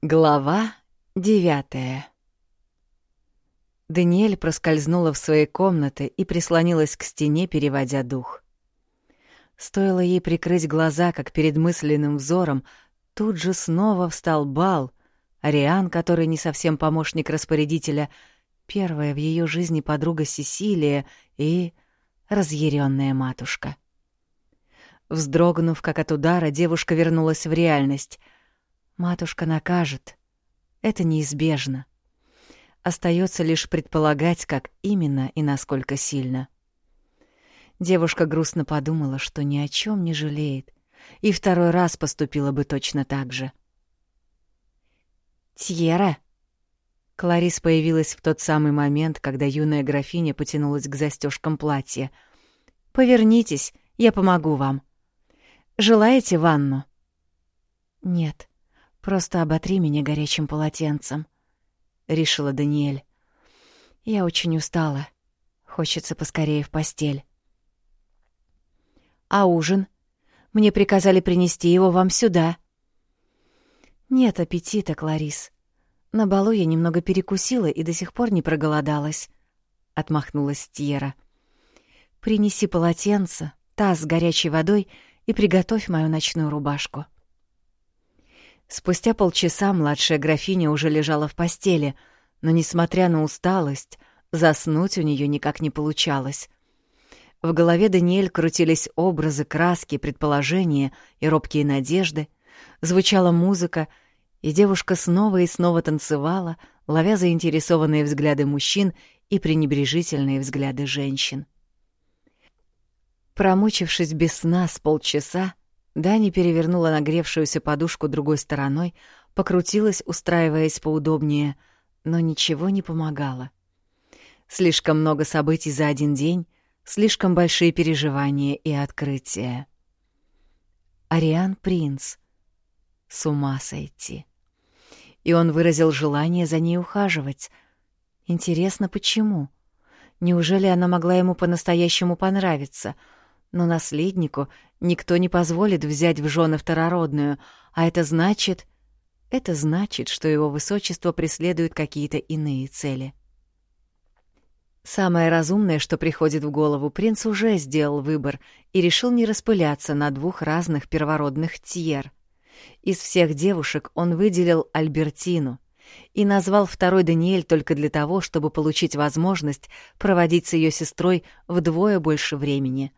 Глава девятая Даниэль проскользнула в свои комнаты и прислонилась к стене, переводя дух. Стоило ей прикрыть глаза, как перед мысленным взором тут же снова встал бал, Ариан, который не совсем помощник распорядителя, первая в ее жизни подруга Сесилия и разъяренная матушка. Вздрогнув, как от удара, девушка вернулась в реальность — Матушка накажет. Это неизбежно. Остается лишь предполагать, как именно и насколько сильно. Девушка грустно подумала, что ни о чем не жалеет, и второй раз поступила бы точно так же. «Тьера!» Кларис появилась в тот самый момент, когда юная графиня потянулась к застежкам платья. «Повернитесь, я помогу вам. Желаете ванну?» «Нет», Просто оботри меня горячим полотенцем, решила Даниэль. Я очень устала. Хочется поскорее в постель. А ужин? Мне приказали принести его вам сюда. Нет аппетита, Кларис. На балу я немного перекусила и до сих пор не проголодалась, отмахнулась Тьера. Принеси полотенце, таз с горячей водой и приготовь мою ночную рубашку. Спустя полчаса младшая графиня уже лежала в постели, но, несмотря на усталость, заснуть у нее никак не получалось. В голове Даниэль крутились образы, краски, предположения и робкие надежды, звучала музыка, и девушка снова и снова танцевала, ловя заинтересованные взгляды мужчин и пренебрежительные взгляды женщин. Промучившись без сна с полчаса, Дани перевернула нагревшуюся подушку другой стороной, покрутилась, устраиваясь поудобнее, но ничего не помогало. Слишком много событий за один день, слишком большие переживания и открытия. Ариан Принц. С ума сойти. И он выразил желание за ней ухаживать. Интересно, почему? Неужели она могла ему по-настоящему понравиться — но наследнику никто не позволит взять в жены второродную, а это значит... Это значит, что его высочество преследует какие-то иные цели. Самое разумное, что приходит в голову, принц уже сделал выбор и решил не распыляться на двух разных первородных тьер. Из всех девушек он выделил Альбертину и назвал второй Даниэль только для того, чтобы получить возможность проводить с ее сестрой вдвое больше времени —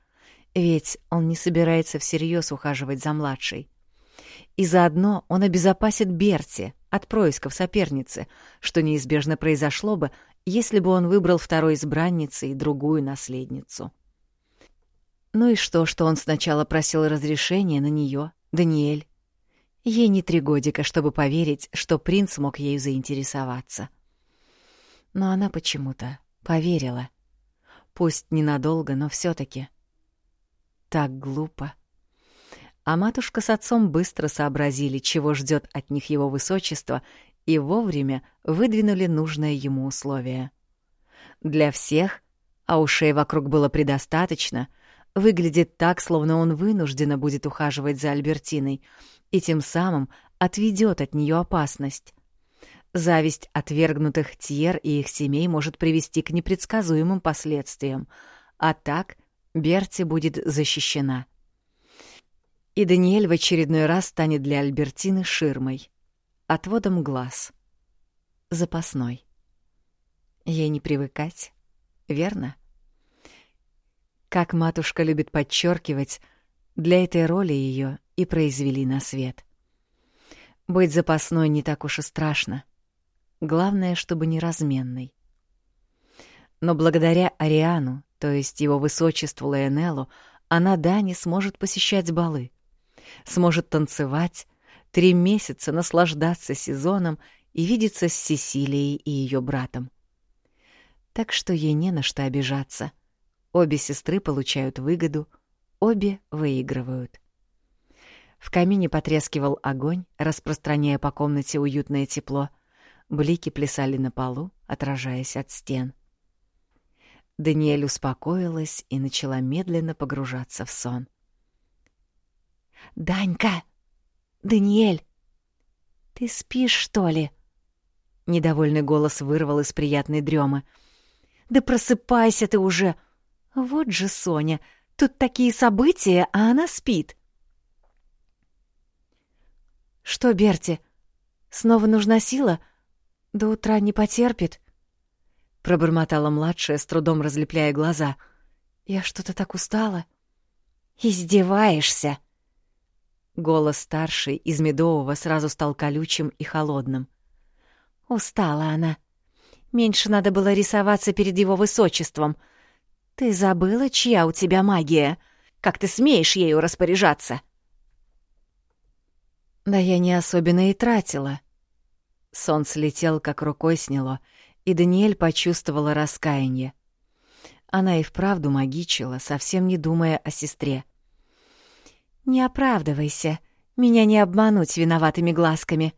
ведь он не собирается всерьез ухаживать за младшей. И заодно он обезопасит Берти от происков соперницы, что неизбежно произошло бы, если бы он выбрал второй избранницей другую наследницу. Ну и что, что он сначала просил разрешения на нее, Даниэль? Ей не три годика, чтобы поверить, что принц мог ею заинтересоваться. Но она почему-то поверила. Пусть ненадолго, но все таки так глупо. А матушка с отцом быстро сообразили, чего ждет от них его высочество, и вовремя выдвинули нужное ему условие. Для всех, а ушей вокруг было предостаточно, выглядит так, словно он вынужденно будет ухаживать за Альбертиной, и тем самым отведет от нее опасность. Зависть отвергнутых Тьер и их семей может привести к непредсказуемым последствиям, а так Берти будет защищена. И Даниэль в очередной раз станет для Альбертины ширмой, отводом глаз. Запасной. Ей не привыкать, верно? Как матушка любит подчеркивать, для этой роли ее и произвели на свет. Быть запасной не так уж и страшно. Главное, чтобы не разменной. Но благодаря Ариану то есть его высочеству Лайонеллу, она, да, не сможет посещать балы. Сможет танцевать, три месяца наслаждаться сезоном и видеться с Сесилией и ее братом. Так что ей не на что обижаться. Обе сестры получают выгоду, обе выигрывают. В камине потрескивал огонь, распространяя по комнате уютное тепло. Блики плясали на полу, отражаясь от стен. Даниэль успокоилась и начала медленно погружаться в сон. «Данька! Даниэль! «Ты спишь, что ли?» Недовольный голос вырвал из приятной дремы. «Да просыпайся ты уже! Вот же Соня! Тут такие события, а она спит!» «Что, Берти, снова нужна сила? До утра не потерпит?» Пробормотала младшая, с трудом разлепляя глаза. «Я что-то так устала». «Издеваешься!» Голос старшей из Медового сразу стал колючим и холодным. Устала она. Меньше надо было рисоваться перед его высочеством. Ты забыла, чья у тебя магия? Как ты смеешь ею распоряжаться? Да я не особенно и тратила. Сон слетел, как рукой сняло, и Даниэль почувствовала раскаяние. Она и вправду магичила, совсем не думая о сестре. «Не оправдывайся. Меня не обмануть виноватыми глазками».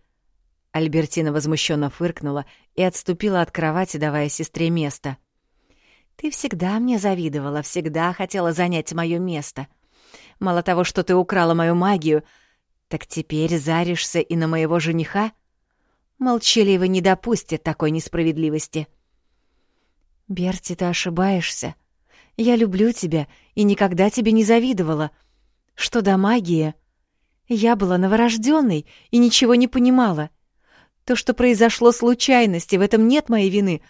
Альбертина возмущенно фыркнула и отступила от кровати, давая сестре место. «Ты всегда мне завидовала, всегда хотела занять мое место. Мало того, что ты украла мою магию, так теперь заришься и на моего жениха? Молчаливо не допустит такой несправедливости». «Берти, ты ошибаешься. Я люблю тебя и никогда тебе не завидовала», что до магии? Я была новорожденной и ничего не понимала. То, что произошло случайности, в этом нет моей вины.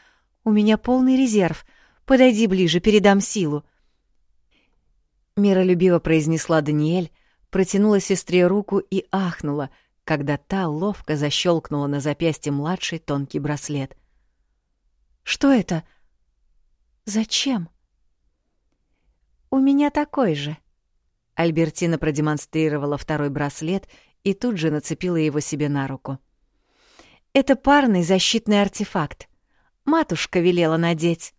У меня полный резерв. Подойди ближе, передам силу. Миролюбиво произнесла Даниэль, протянула сестре руку и ахнула, когда та ловко защелкнула на запястье младший тонкий браслет. «Что это? Зачем?» «У меня такой же», Альбертина продемонстрировала второй браслет и тут же нацепила его себе на руку. «Это парный защитный артефакт. Матушка велела надеть.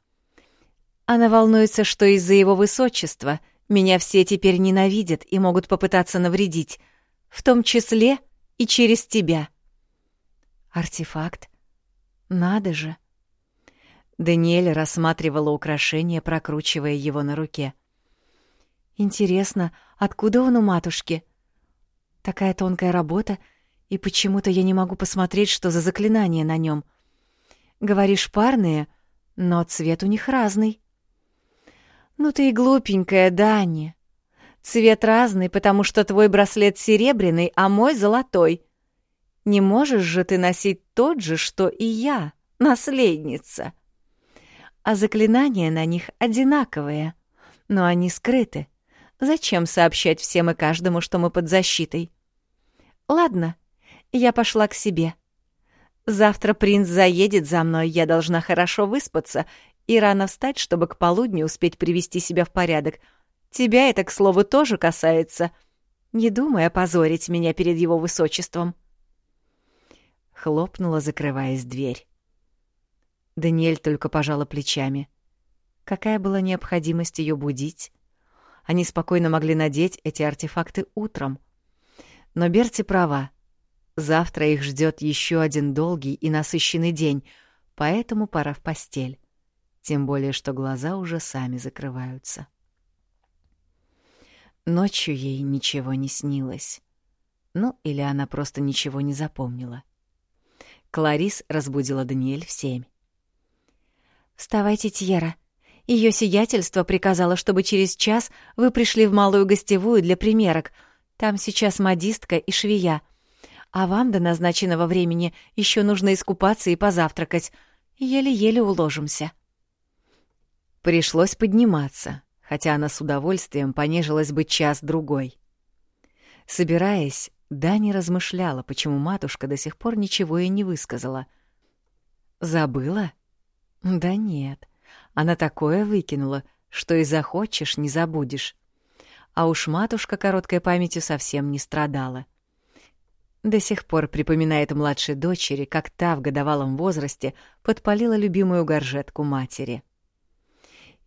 Она волнуется, что из-за его высочества меня все теперь ненавидят и могут попытаться навредить, в том числе и через тебя». «Артефакт? Надо же!» Даниэль рассматривала украшение, прокручивая его на руке. Интересно, откуда он у матушки? Такая тонкая работа, и почему-то я не могу посмотреть, что за заклинание на нем. Говоришь, парные, но цвет у них разный. Ну ты и глупенькая, Дани. Цвет разный, потому что твой браслет серебряный, а мой золотой. Не можешь же ты носить тот же, что и я, наследница. А заклинания на них одинаковые, но они скрыты. Зачем сообщать всем и каждому, что мы под защитой? Ладно, я пошла к себе. Завтра принц заедет за мной, я должна хорошо выспаться и рано встать, чтобы к полудню успеть привести себя в порядок. Тебя это, к слову, тоже касается. Не думай опозорить меня перед его высочеством. Хлопнула, закрываясь дверь. Даниэль только пожала плечами. Какая была необходимость ее будить? Они спокойно могли надеть эти артефакты утром. Но Берти права. Завтра их ждет еще один долгий и насыщенный день, поэтому пора в постель. Тем более, что глаза уже сами закрываются. Ночью ей ничего не снилось. Ну, или она просто ничего не запомнила. Кларис разбудила Даниэль в семь. «Вставайте, Тьера. Ее сиятельство приказало, чтобы через час вы пришли в малую гостевую для примерок. Там сейчас модистка и швея. А вам до назначенного времени еще нужно искупаться и позавтракать. Еле-еле уложимся». Пришлось подниматься, хотя она с удовольствием понежилась бы час-другой. Собираясь, Дани размышляла, почему матушка до сих пор ничего и не высказала. «Забыла?» «Да нет, она такое выкинула, что и захочешь, не забудешь. А уж матушка короткой памятью совсем не страдала. До сих пор припоминает младшей дочери, как та в годовалом возрасте подпалила любимую горжетку матери.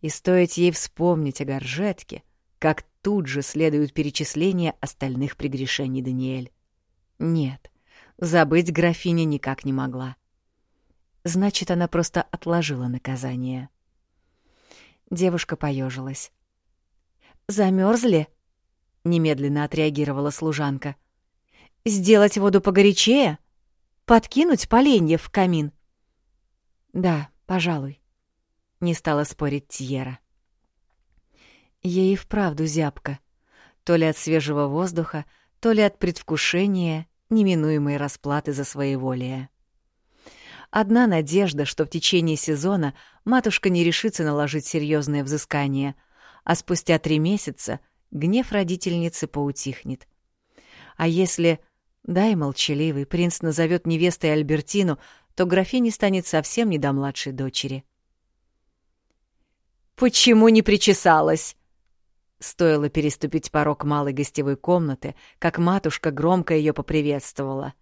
И стоит ей вспомнить о горжетке, как тут же следует перечисление остальных прегрешений Даниэль. Нет, забыть графиня никак не могла. Значит, она просто отложила наказание. Девушка поежилась. Замерзли? немедленно отреагировала служанка. Сделать воду погорячее? подкинуть поленья в камин?» «Да, пожалуй», — не стала спорить Тьера. Ей и вправду зябко. То ли от свежего воздуха, то ли от предвкушения неминуемой расплаты за своеволие. Одна надежда, что в течение сезона матушка не решится наложить серьезное взыскание, а спустя три месяца гнев родительницы поутихнет. А если, дай молчаливый, принц назовет невестой Альбертину, то графине станет совсем не до младшей дочери. «Почему не причесалась?» Стоило переступить порог малой гостевой комнаты, как матушка громко ее поприветствовала.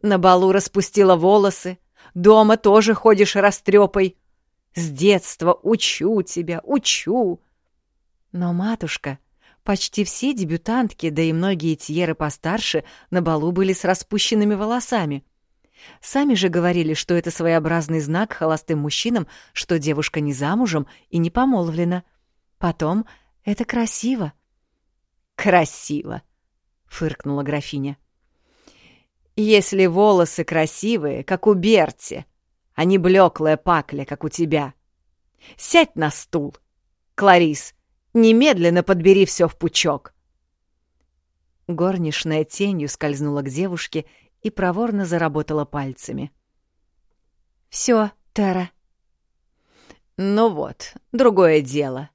«На балу распустила волосы, дома тоже ходишь растрепой. С детства учу тебя, учу!» Но матушка, почти все дебютантки, да и многие тьеры постарше, на балу были с распущенными волосами. Сами же говорили, что это своеобразный знак холостым мужчинам, что девушка не замужем и не помолвлена. Потом это красиво. Красиво, фыркнула графиня. Если волосы красивые, как у Берти, а не блеклая пакля, как у тебя. Сядь на стул. Кларис, немедленно подбери все в пучок. Горничная тенью скользнула к девушке и проворно заработала пальцами. Все, Тара. Ну вот, другое дело.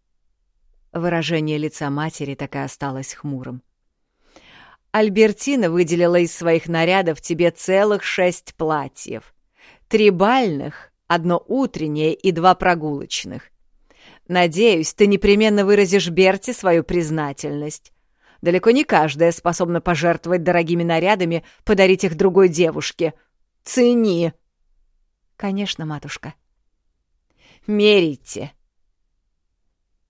Выражение лица матери так и осталось хмурым. Альбертина выделила из своих нарядов тебе целых шесть платьев. Три бальных, одно утреннее и два прогулочных. Надеюсь, ты непременно выразишь Берти свою признательность. Далеко не каждая способна пожертвовать дорогими нарядами, подарить их другой девушке. Цени!» «Конечно, матушка». «Мерите!»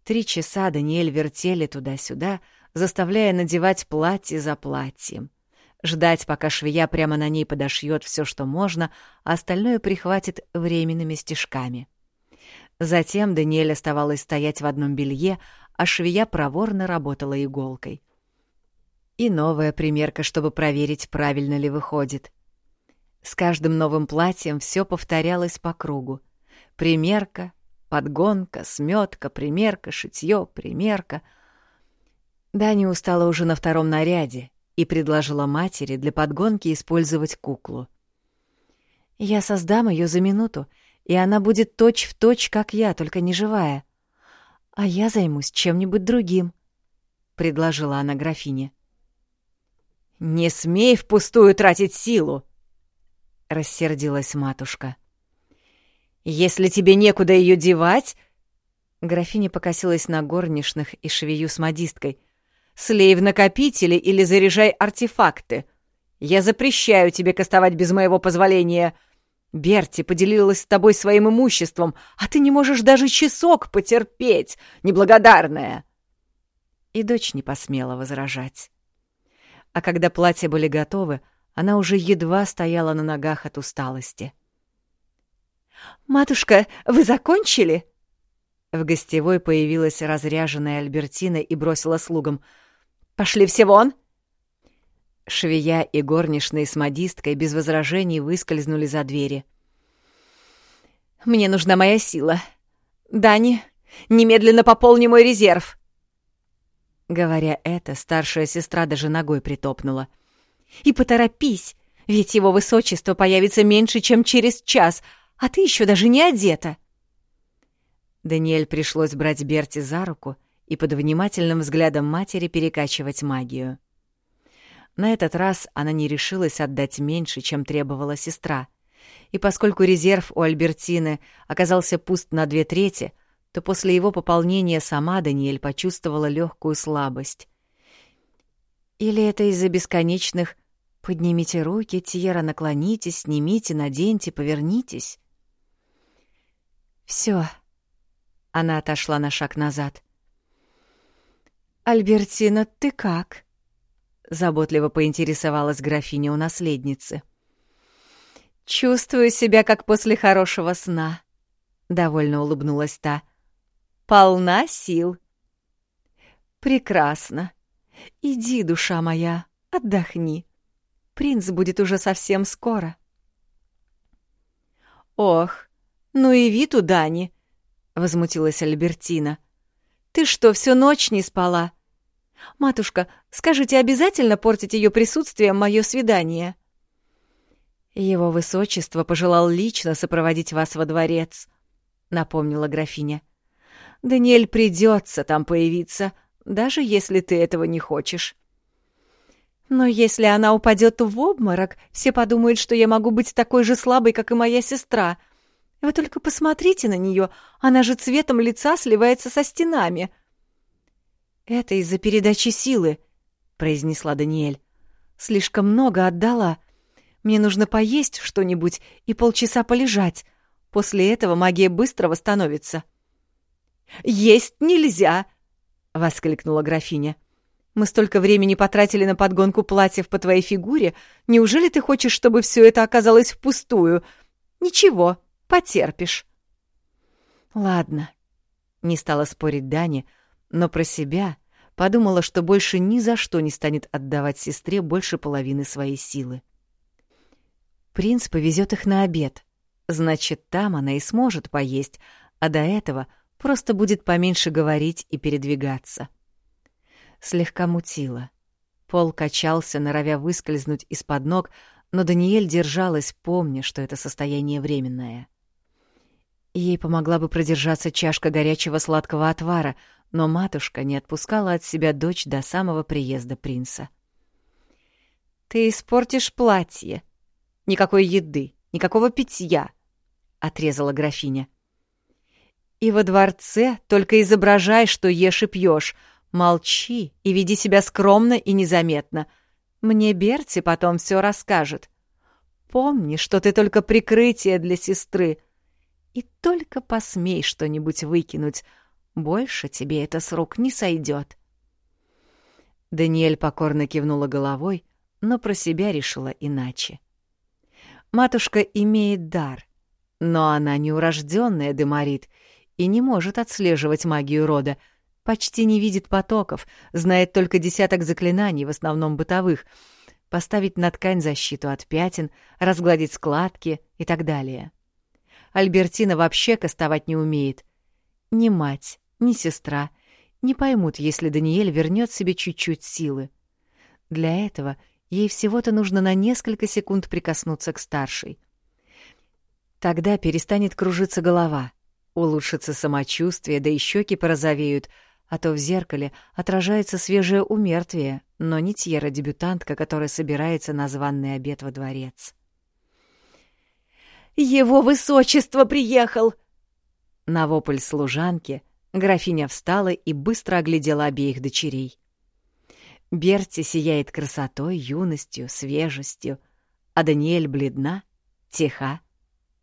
Три часа Даниэль вертели туда-сюда, заставляя надевать платье за платьем. Ждать, пока швея прямо на ней подошьет все, что можно, а остальное прихватит временными стежками. Затем Даниэль оставалась стоять в одном белье, а швея проворно работала иголкой. И новая примерка, чтобы проверить, правильно ли выходит. С каждым новым платьем все повторялось по кругу. Примерка, Подгонка, сметка, примерка, шитье, примерка. Даня устала уже на втором наряде и предложила матери для подгонки использовать куклу. «Я создам ее за минуту, и она будет точь-в-точь, точь, как я, только не живая. А я займусь чем-нибудь другим», — предложила она графине. «Не смей впустую тратить силу!» — рассердилась матушка. «Если тебе некуда ее девать...» Графиня покосилась на горничных и швею с модисткой. «Слей в накопители или заряжай артефакты. Я запрещаю тебе кастовать без моего позволения. Берти поделилась с тобой своим имуществом, а ты не можешь даже часок потерпеть, неблагодарная!» И дочь не посмела возражать. А когда платья были готовы, она уже едва стояла на ногах от усталости. — «Матушка, вы закончили?» В гостевой появилась разряженная Альбертина и бросила слугам. «Пошли все вон!» Швея и горничные с модисткой без возражений выскользнули за двери. «Мне нужна моя сила. Дани, немедленно пополни мой резерв!» Говоря это, старшая сестра даже ногой притопнула. «И поторопись, ведь его высочество появится меньше, чем через час, а ты еще даже не одета!» Даниэль пришлось брать Берти за руку и под внимательным взглядом матери перекачивать магию. На этот раз она не решилась отдать меньше, чем требовала сестра, и поскольку резерв у Альбертины оказался пуст на две трети, то после его пополнения сама Даниэль почувствовала легкую слабость. Или это из-за бесконечных «поднимите руки, Тьера, наклонитесь, снимите, наденьте, повернитесь»? Все. Она отошла на шаг назад. «Альбертина, ты как?» — заботливо поинтересовалась графиня у наследницы. «Чувствую себя, как после хорошего сна», — довольно улыбнулась та. «Полна сил». «Прекрасно. Иди, душа моя, отдохни. Принц будет уже совсем скоро». «Ох, ну и вид у Дани!» — возмутилась Альбертина. «Ты что, всю ночь не спала?» «Матушка, скажите, обязательно портить ее присутствием мое свидание?» «Его высочество пожелал лично сопроводить вас во дворец», — напомнила графиня. «Даниэль придется там появиться, даже если ты этого не хочешь». «Но если она упадет в обморок, все подумают, что я могу быть такой же слабой, как и моя сестра. Вы только посмотрите на нее, она же цветом лица сливается со стенами». «Это из-за передачи силы», — произнесла Даниэль. «Слишком много отдала. Мне нужно поесть что-нибудь и полчаса полежать. После этого магия быстро восстановится». «Есть нельзя!» — воскликнула графиня. «Мы столько времени потратили на подгонку платьев по твоей фигуре. Неужели ты хочешь, чтобы все это оказалось впустую? Ничего, потерпишь». «Ладно», — не стала спорить Дани, но про себя подумала, что больше ни за что не станет отдавать сестре больше половины своей силы. Принц повезет их на обед. Значит, там она и сможет поесть, а до этого просто будет поменьше говорить и передвигаться. Слегка мутило. Пол качался, норовя выскользнуть из-под ног, но Даниэль держалась, помня, что это состояние временное. Ей помогла бы продержаться чашка горячего сладкого отвара, но матушка не отпускала от себя дочь до самого приезда принца. «Ты испортишь платье», Никакой еды, никакого питья, — отрезала графиня. И во дворце только изображай, что ешь и пьешь. Молчи и веди себя скромно и незаметно. Мне Берти потом все расскажет. Помни, что ты только прикрытие для сестры. И только посмей что-нибудь выкинуть. Больше тебе это с рук не сойдет. Даниэль покорно кивнула головой, но про себя решила иначе. Матушка имеет дар, но она неурожденная Демарит и не может отслеживать магию рода, почти не видит потоков, знает только десяток заклинаний, в основном бытовых, поставить на ткань защиту от пятен, разгладить складки и так далее. Альбертина вообще кастовать не умеет. Ни мать, ни сестра не поймут, если Даниэль вернет себе чуть-чуть силы. Для этого — Ей всего-то нужно на несколько секунд прикоснуться к старшей. Тогда перестанет кружиться голова, улучшится самочувствие, да и щеки порозовеют, а то в зеркале отражается свежее умертвие, но не Тьера-дебютантка, которая собирается на званный обед во дворец. «Его высочество приехал!» На вопль служанки графиня встала и быстро оглядела обеих дочерей. Берти сияет красотой, юностью, свежестью, а Даниэль бледна, тиха,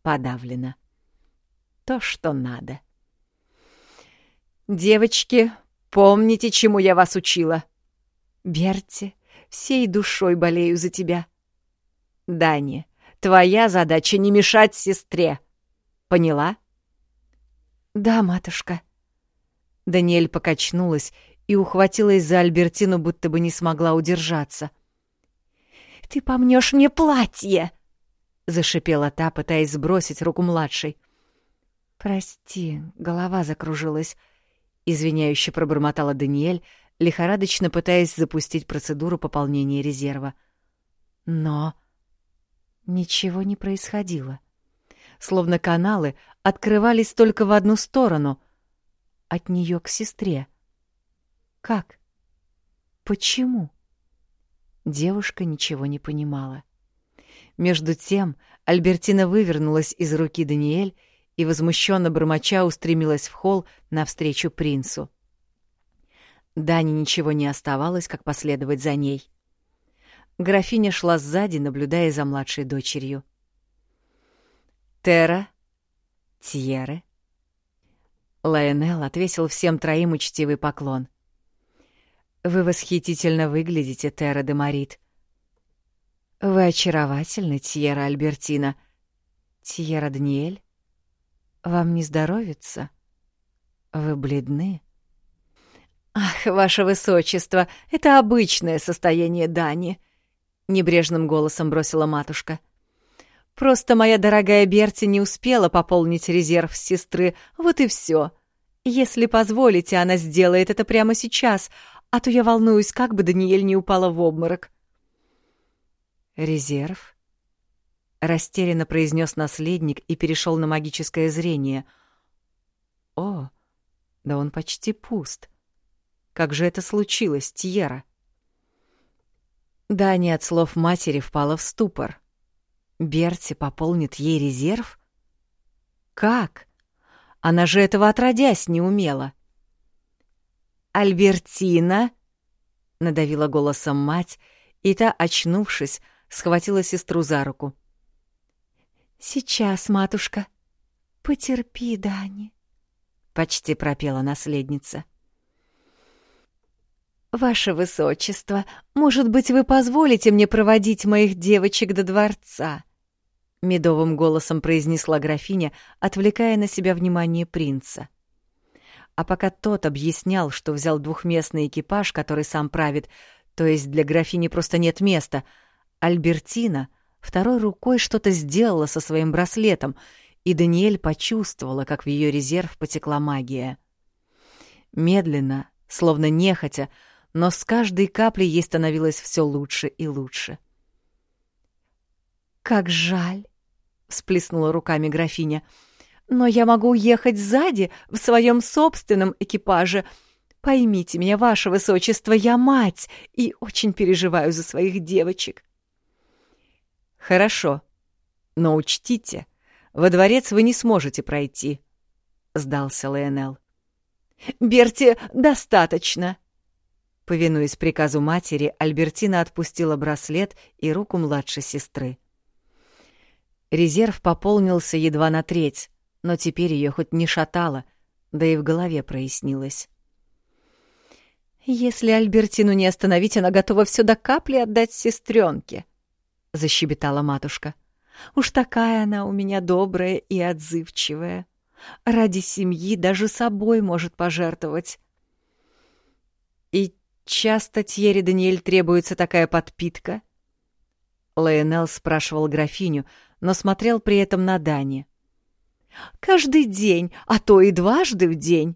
подавлена. То, что надо. «Девочки, помните, чему я вас учила?» «Берти, всей душой болею за тебя». «Дани, твоя задача не мешать сестре. Поняла?» «Да, матушка». Даниэль покачнулась и ухватилась за Альбертину, будто бы не смогла удержаться. «Ты помнешь мне платье!» — зашипела та, пытаясь сбросить руку младшей. «Прости, голова закружилась», — извиняюще пробормотала Даниэль, лихорадочно пытаясь запустить процедуру пополнения резерва. Но ничего не происходило. Словно каналы открывались только в одну сторону — от нее к сестре. Как? Почему? Девушка ничего не понимала. Между тем Альбертина вывернулась из руки Даниэль и, возмущенно бормоча, устремилась в холл навстречу принцу. Дане ничего не оставалось, как последовать за ней. Графиня шла сзади, наблюдая за младшей дочерью. «Тера, Тьеры». Лайонел отвесил всем троим учтивый поклон — вы восхитительно выглядите, Терра де Марит. Вы очаровательны, Тьера Альбертина. Тьера Даниэль? Вам не здоровится? Вы бледны? Ах, ваше высочество, это обычное состояние Дани, небрежным голосом бросила матушка. Просто моя дорогая Берти не успела пополнить резерв сестры, вот и все. Если позволите, она сделает это прямо сейчас, а то я волнуюсь, как бы Даниэль не упала в обморок. Резерв? Растерянно произнес наследник и перешел на магическое зрение. О, да он почти пуст. Как же это случилось, Тьера? Дани от слов матери впала в ступор. Берти пополнит ей резерв? Как? Она же этого отродясь не умела. «Альбертина!» — надавила голосом мать, и та, очнувшись, схватила сестру за руку. «Сейчас, матушка. Потерпи, Дани», — почти пропела наследница. «Ваше высочество, может быть, вы позволите мне проводить моих девочек до дворца?» — медовым голосом произнесла графиня, отвлекая на себя внимание принца. А пока тот объяснял, что взял двухместный экипаж, который сам правит, то есть для графини просто нет места, Альбертина — второй рукой что-то сделала со своим браслетом, и Даниэль почувствовала, как в ее резерв потекла магия. Медленно, словно нехотя, но с каждой каплей ей становилось все лучше и лучше. «Как жаль!» — всплеснула руками графиня. «Но я могу ехать сзади, в своем собственном экипаже. Поймите меня, ваше высочество, я мать и очень переживаю за своих девочек». «Хорошо. Но учтите, во дворец вы не сможете пройти», — сдался Лайонел. «Берти, достаточно!» Повинуясь приказу матери, Альбертина отпустила браслет и руку младшей сестры. Резерв пополнился едва на треть, но теперь ее хоть не шатало, да и в голове прояснилось. «Если Альбертину не остановить, она готова все до капли отдать сестренке», — защебетала матушка. «Уж такая она у меня добрая и отзывчивая. Ради семьи даже собой может пожертвовать». «И часто Тьере Даниэль требуется такая подпитка?» Лайонел спрашивал графиню, но смотрел при этом на Дани. «Каждый день, а то и дважды в день.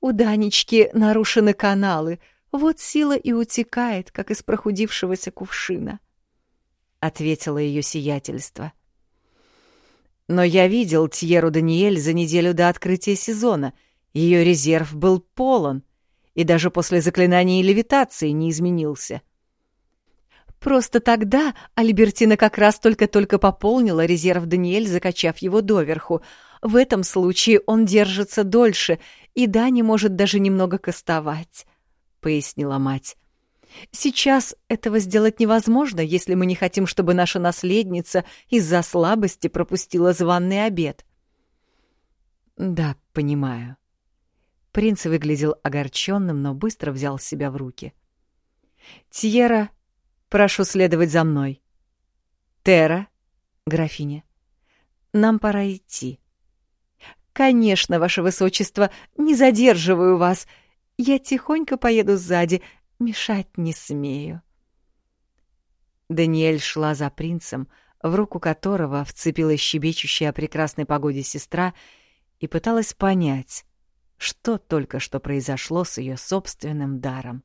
У Данечки нарушены каналы, вот сила и утекает, как из прохудившегося кувшина. — ответило ее сиятельство. «Но я видел Тьеру Даниэль за неделю до открытия сезона. Ее резерв был полон, и даже после заклинания левитации не изменился». Просто тогда Альбертина как раз только-только пополнила резерв Даниэль, закачав его доверху. В этом случае он держится дольше, и Дани может даже немного кастовать, — пояснила мать. Сейчас этого сделать невозможно, если мы не хотим, чтобы наша наследница из-за слабости пропустила званный обед. Да, понимаю. Принц выглядел огорченным, но быстро взял себя в руки. Тьера, прошу следовать за мной. Тера, графиня, нам пора идти. Конечно, ваше высочество, не задерживаю вас. Я тихонько поеду сзади, Мешать не смею. Даниэль шла за принцем, в руку которого вцепилась щебечущая о прекрасной погоде сестра и пыталась понять, что только что произошло с ее собственным даром.